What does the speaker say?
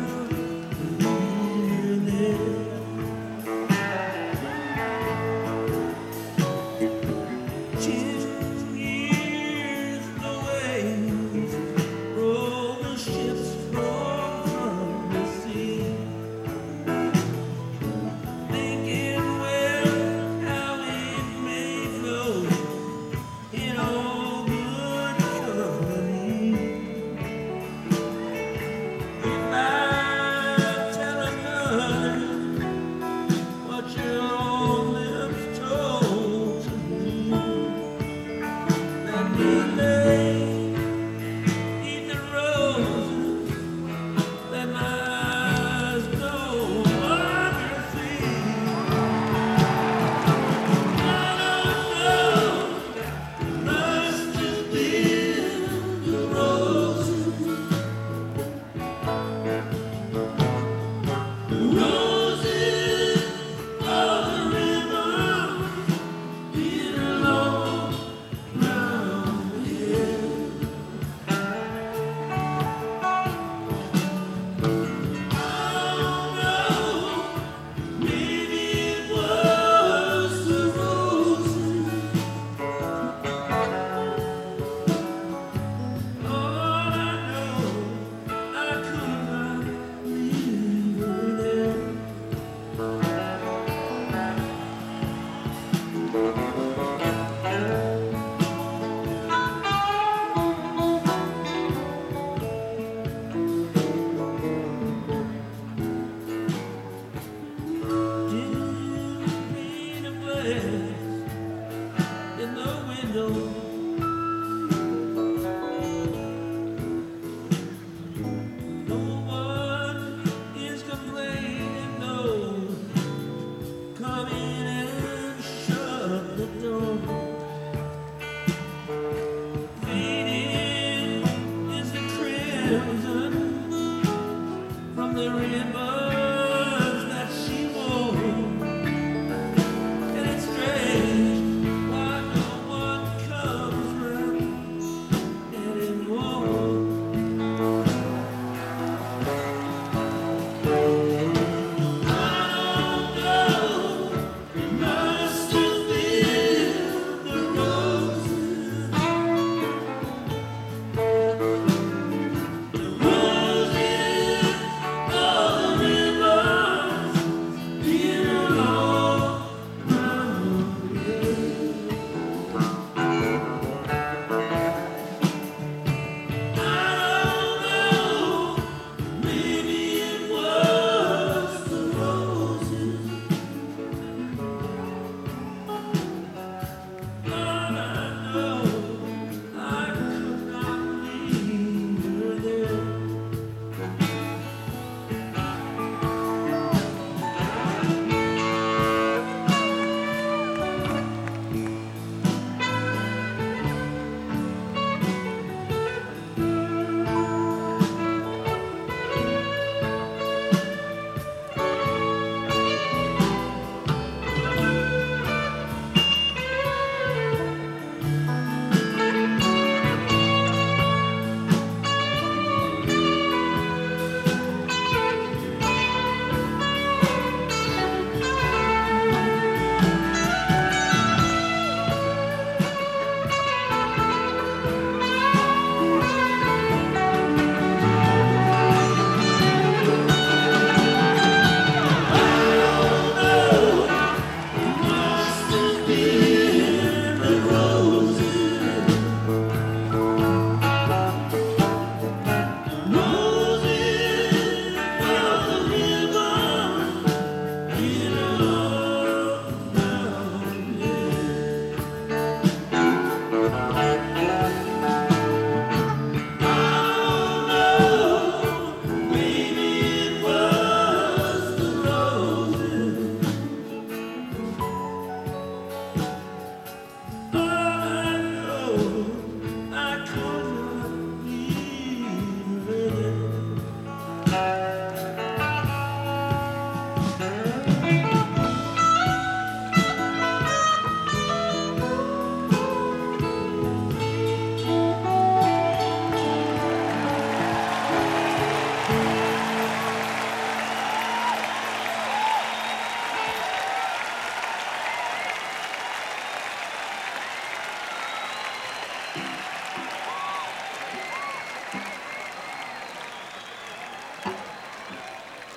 love. Run!